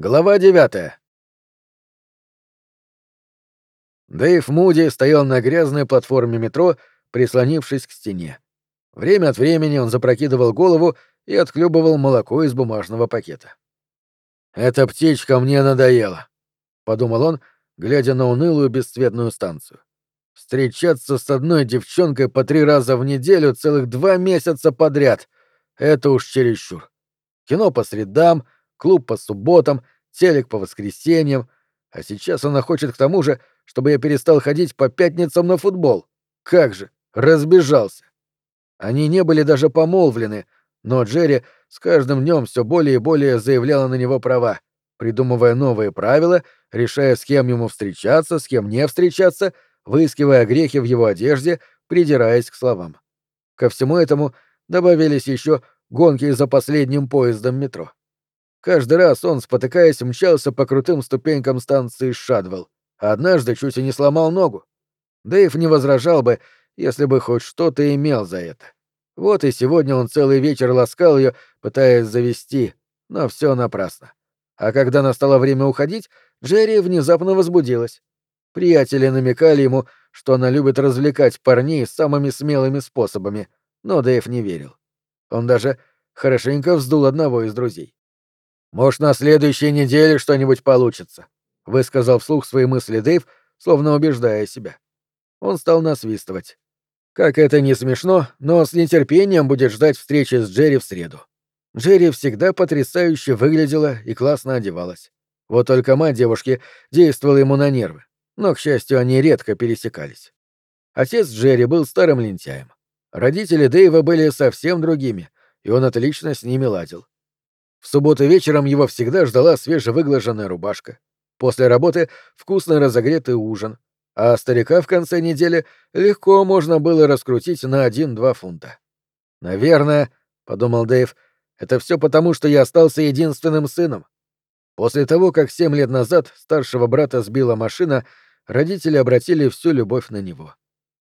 Глава девятая. Дэйв Муди стоял на грязной платформе метро, прислонившись к стене. Время от времени он запрокидывал голову и отхлебывал молоко из бумажного пакета. «Эта птичка мне надоела», — подумал он, глядя на унылую бесцветную станцию. «Встречаться с одной девчонкой по три раза в неделю целых два месяца подряд — это уж чересчур. Кино по средам — клуб по субботам, телек по воскресеньям, а сейчас она хочет к тому же, чтобы я перестал ходить по пятницам на футбол. Как же, разбежался. Они не были даже помолвлены, но Джерри с каждым днем все более и более заявляла на него права, придумывая новые правила, решая, с кем ему встречаться, с кем не встречаться, выискивая грехи в его одежде, придираясь к словам. Ко всему этому добавились еще гонки за последним поездом метро. Каждый раз он, спотыкаясь, мчался по крутым ступенькам станции Шадвелл, однажды чуть и не сломал ногу. Дэйв не возражал бы, если бы хоть что-то имел за это. Вот и сегодня он целый вечер ласкал ее, пытаясь завести, но все напрасно. А когда настало время уходить, Джерри внезапно возбудилась. Приятели намекали ему, что она любит развлекать парней самыми смелыми способами, но Дэйв не верил. Он даже хорошенько вздул одного из друзей. Может, на следующей неделе что-нибудь получится, высказал вслух свои мысли Дэйв, словно убеждая себя. Он стал насвистывать. Как это не смешно, но с нетерпением будет ждать встречи с Джерри в среду. Джерри всегда потрясающе выглядела и классно одевалась. Вот только мать девушки действовала ему на нервы, но, к счастью, они редко пересекались. Отец Джерри был старым лентяем. Родители Дэйва были совсем другими, и он отлично с ними ладил. В субботу вечером его всегда ждала свежевыглаженная рубашка. После работы вкусно разогретый ужин, а старика в конце недели легко можно было раскрутить на один-два фунта. «Наверное», — подумал Дэйв, — «это все потому, что я остался единственным сыном». После того, как семь лет назад старшего брата сбила машина, родители обратили всю любовь на него.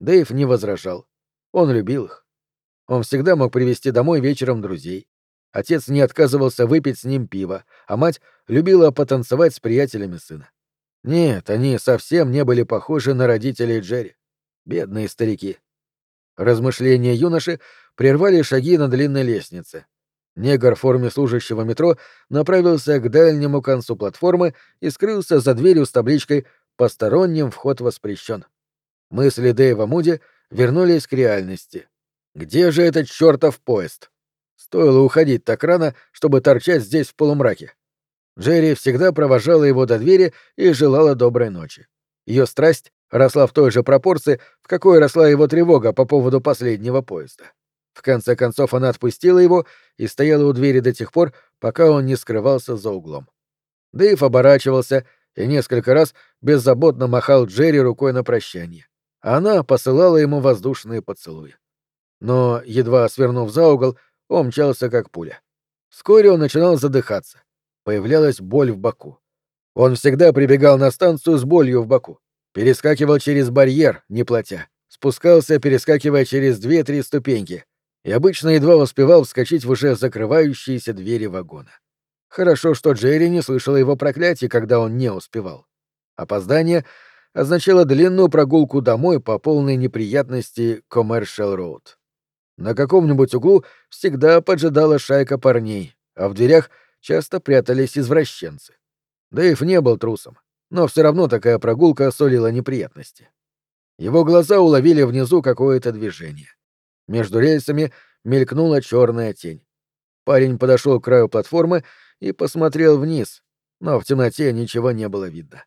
Дэйв не возражал. Он любил их. Он всегда мог привести домой вечером друзей. Отец не отказывался выпить с ним пиво, а мать любила потанцевать с приятелями сына. Нет, они совсем не были похожи на родителей Джерри. Бедные старики. Размышления юноши прервали шаги на длинной лестнице. Негр в форме служащего метро направился к дальнему концу платформы и скрылся за дверью с табличкой «Посторонним вход воспрещен». Мысли Дэйва Муди вернулись к реальности. Где же этот чертов поезд? Стоило уходить так рано, чтобы торчать здесь в полумраке. Джерри всегда провожала его до двери и желала доброй ночи. Ее страсть росла в той же пропорции, в какой росла его тревога по поводу последнего поезда. В конце концов она отпустила его и стояла у двери до тех пор, пока он не скрывался за углом. Дэйв оборачивался и несколько раз беззаботно махал Джерри рукой на прощание. Она посылала ему воздушные поцелуи. Но, едва свернув за угол, он мчался как пуля. Вскоре он начинал задыхаться. Появлялась боль в боку. Он всегда прибегал на станцию с болью в боку. Перескакивал через барьер, не платя. Спускался, перескакивая через две-три ступеньки. И обычно едва успевал вскочить в уже закрывающиеся двери вагона. Хорошо, что Джерри не слышала его проклятий, когда он не успевал. Опоздание означало длинную прогулку домой по полной неприятности Commercial Road. На каком-нибудь углу всегда поджидала шайка парней, а в дверях часто прятались извращенцы. Дэйв не был трусом, но все равно такая прогулка солила неприятности. Его глаза уловили внизу какое-то движение. Между рельсами мелькнула черная тень. Парень подошел к краю платформы и посмотрел вниз, но в темноте ничего не было видно.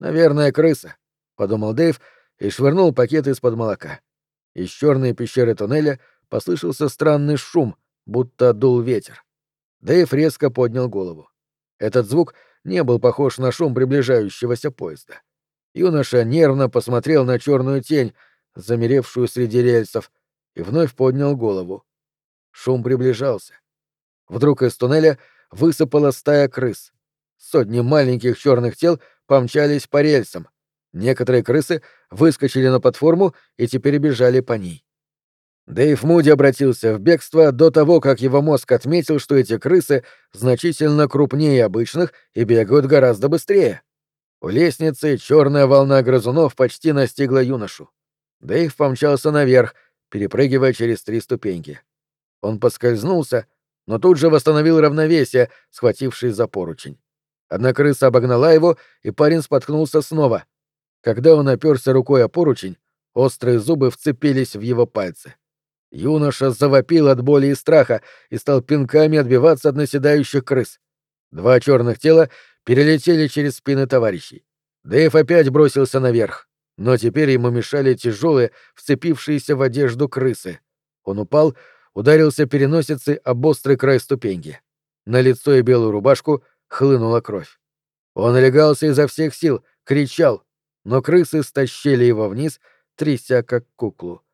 «Наверное, крыса», — подумал Дэйв и швырнул пакет из-под молока. Из черной пещеры туннеля послышался странный шум, будто дул ветер. Дэйв резко поднял голову. Этот звук не был похож на шум приближающегося поезда. Юноша нервно посмотрел на черную тень, замеревшую среди рельсов, и вновь поднял голову. Шум приближался. Вдруг из туннеля высыпала стая крыс. Сотни маленьких черных тел помчались по рельсам. Некоторые крысы выскочили на платформу и теперь бежали по ней. Дэйв Муди обратился в бегство до того, как его мозг отметил, что эти крысы значительно крупнее обычных и бегают гораздо быстрее. У лестницы черная волна грызунов почти настигла юношу. Дэйв помчался наверх, перепрыгивая через три ступеньки. Он поскользнулся, но тут же восстановил равновесие, схватившись за поручень. Одна крыса обогнала его, и парень споткнулся снова. Когда он оперся рукой о поручень, острые зубы вцепились в его пальцы. Юноша завопил от боли и страха и стал пинками отбиваться от наседающих крыс. Два черных тела перелетели через спины товарищей. Дэйв опять бросился наверх, но теперь ему мешали тяжелые, вцепившиеся в одежду крысы. Он упал, ударился переносицей об острый край ступеньки. На лицо и белую рубашку хлынула кровь. Он легался изо всех сил, кричал, но крысы стащили его вниз, тряся как куклу.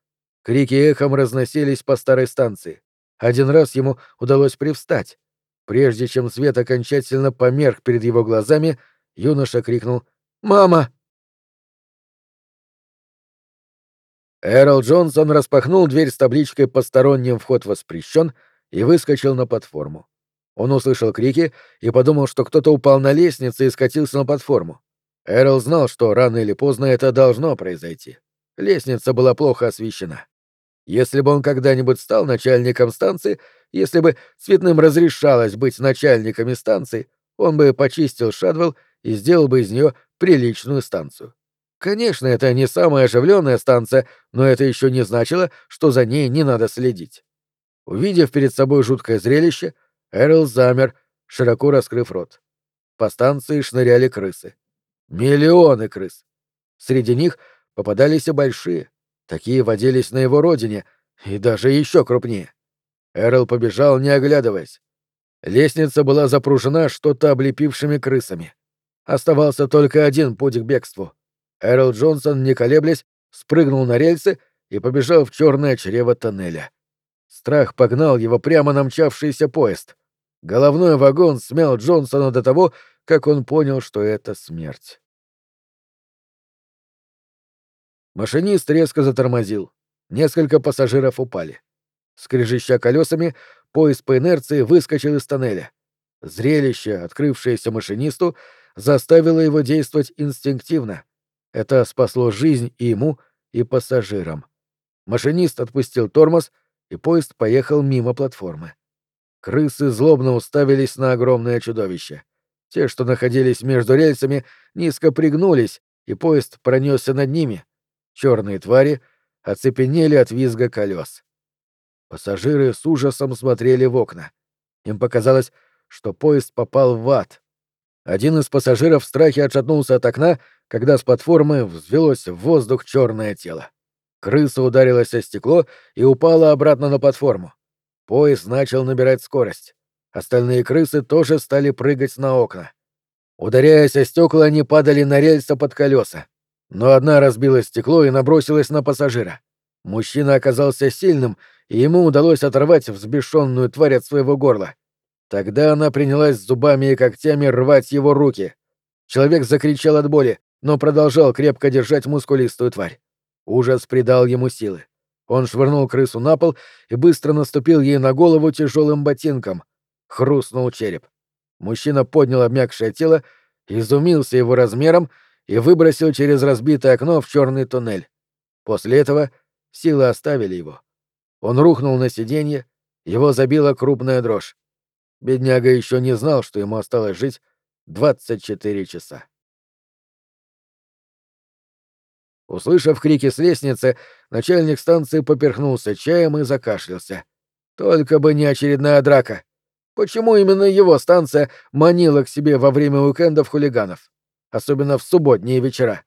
Крики эхом разносились по старой станции. Один раз ему удалось привстать. Прежде чем свет окончательно померк перед его глазами, юноша крикнул «Мама!». Эрл Джонсон распахнул дверь с табличкой «Посторонним вход воспрещен» и выскочил на платформу. Он услышал крики и подумал, что кто-то упал на лестнице и скатился на платформу. Эрл знал, что рано или поздно это должно произойти. Лестница была плохо освещена. Если бы он когда-нибудь стал начальником станции, если бы цветным разрешалось быть начальниками станции, он бы почистил Шадвелл и сделал бы из нее приличную станцию. Конечно, это не самая оживленная станция, но это еще не значило, что за ней не надо следить. Увидев перед собой жуткое зрелище, Эрл замер, широко раскрыв рот. По станции шныряли крысы. Миллионы крыс. Среди них попадались и большие. Такие водились на его родине, и даже еще крупнее. Эрл побежал, не оглядываясь. Лестница была запружена что-то облепившими крысами. Оставался только один путь к бегству. Эрл Джонсон, не колеблясь, спрыгнул на рельсы и побежал в черное чрево тоннеля. Страх погнал его прямо на мчавшийся поезд. Головной вагон смял Джонсона до того, как он понял, что это смерть. Машинист резко затормозил. Несколько пассажиров упали. Скрежеща колесами, поезд по инерции выскочил из тоннеля. Зрелище, открывшееся машинисту, заставило его действовать инстинктивно. Это спасло жизнь и ему, и пассажирам. Машинист отпустил тормоз, и поезд поехал мимо платформы. Крысы злобно уставились на огромное чудовище. Те, что находились между рельсами, низко пригнулись, и поезд пронесся над ними, Черные твари оцепенели от визга колес. Пассажиры с ужасом смотрели в окна. Им показалось, что поезд попал в ад. Один из пассажиров в страхе отшатнулся от окна, когда с платформы взвелось в воздух черное тело. Крыса ударилась о стекло и упала обратно на платформу. Поезд начал набирать скорость. Остальные крысы тоже стали прыгать на окна. Ударяясь о стекла, они падали на рельсы под колеса но одна разбила стекло и набросилась на пассажира. Мужчина оказался сильным, и ему удалось оторвать взбешенную тварь от своего горла. Тогда она принялась зубами и когтями рвать его руки. Человек закричал от боли, но продолжал крепко держать мускулистую тварь. Ужас придал ему силы. Он швырнул крысу на пол и быстро наступил ей на голову тяжелым ботинком. Хрустнул череп. Мужчина поднял обмякшее тело, изумился его размером и выбросил через разбитое окно в черный туннель. После этого силы оставили его. Он рухнул на сиденье, его забила крупная дрожь. Бедняга еще не знал, что ему осталось жить 24 часа. Услышав крики с лестницы, начальник станции поперхнулся чаем и закашлялся. Только бы не очередная драка. Почему именно его станция манила к себе во время уикендов хулиганов? Особенно в субботние вечера.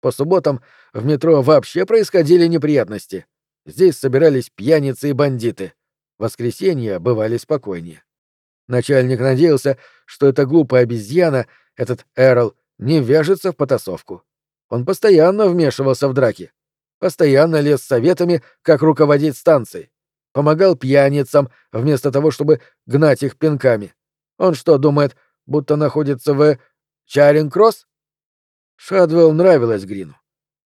По субботам в метро вообще происходили неприятности. Здесь собирались пьяницы и бандиты. Воскресенья бывали спокойнее. Начальник надеялся, что эта глупая обезьяна, этот Эрл, не вяжется в потасовку. Он постоянно вмешивался в драки. Постоянно лез советами, как руководить станцией. Помогал пьяницам, вместо того, чтобы гнать их пинками. Он что, думает, будто находится в Чаринг-Кросс? Шадвелл нравилась Грину.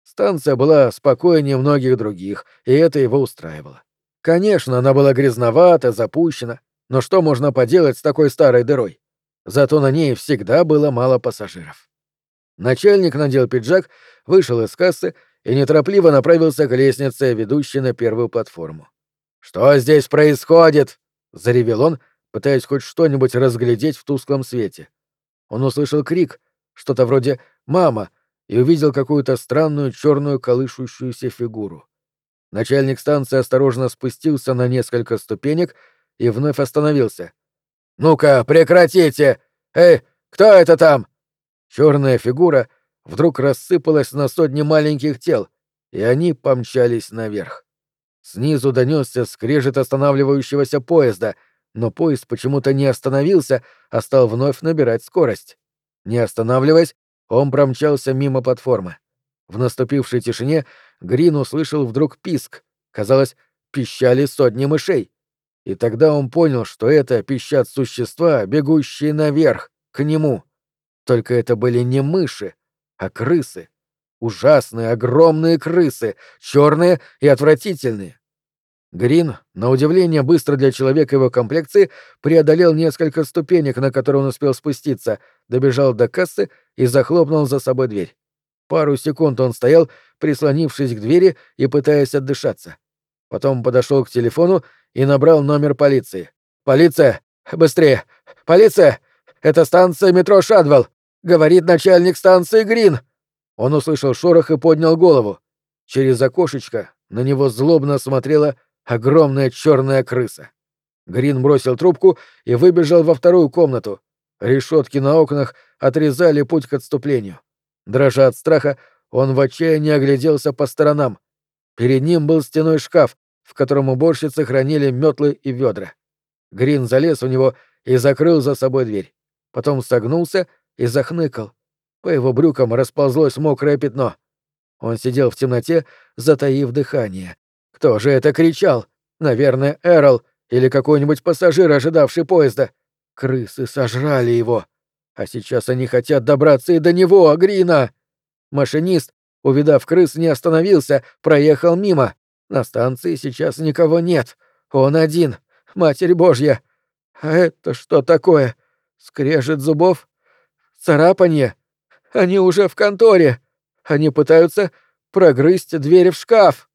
Станция была спокойнее многих других, и это его устраивало. Конечно, она была грязновата, запущена, но что можно поделать с такой старой дырой? Зато на ней всегда было мало пассажиров. Начальник надел пиджак, вышел из кассы и неторопливо направился к лестнице, ведущей на первую платформу. «Что здесь происходит?» — заревел он, пытаясь хоть что-нибудь разглядеть в тусклом свете. Он услышал крик, что-то вроде «мама», и увидел какую-то странную черную колышущуюся фигуру. Начальник станции осторожно спустился на несколько ступенек и вновь остановился. «Ну-ка, прекратите! Эй, кто это там?» Черная фигура вдруг рассыпалась на сотни маленьких тел, и они помчались наверх. Снизу донесся скрежет останавливающегося поезда, но поезд почему-то не остановился, а стал вновь набирать скорость. Не останавливаясь, он промчался мимо платформы. В наступившей тишине Грин услышал вдруг писк. Казалось, пищали сотни мышей. И тогда он понял, что это пищат существа, бегущие наверх, к нему. Только это были не мыши, а крысы. Ужасные, огромные крысы, черные и отвратительные. Грин, на удивление быстро для человека его комплекции, преодолел несколько ступенек, на которые он успел спуститься, добежал до кассы и захлопнул за собой дверь. Пару секунд он стоял, прислонившись к двери и пытаясь отдышаться. Потом подошел к телефону и набрал номер полиции. «Полиция! Быстрее! Полиция! Это станция метро Шадвелл! Говорит начальник станции Грин!» Он услышал шорох и поднял голову. Через окошечко на него злобно смотрела огромная черная крыса. Грин бросил трубку и выбежал во вторую комнату. Решетки на окнах отрезали путь к отступлению. Дрожа от страха, он в отчаянии огляделся по сторонам. Перед ним был стеной шкаф, в котором уборщицы хранили метлы и ведра. Грин залез у него и закрыл за собой дверь. Потом согнулся и захныкал. По его брюкам расползлось мокрое пятно. Он сидел в темноте, затаив дыхание. Кто же это кричал? Наверное, Эрл или какой-нибудь пассажир, ожидавший поезда. Крысы сожрали его. А сейчас они хотят добраться и до него, Агрина. Машинист, увидав крыс, не остановился, проехал мимо. На станции сейчас никого нет. Он один. Матерь Божья. А это что такое? Скрежет зубов? Царапанье? Они уже в конторе. Они пытаются прогрызть дверь в шкаф.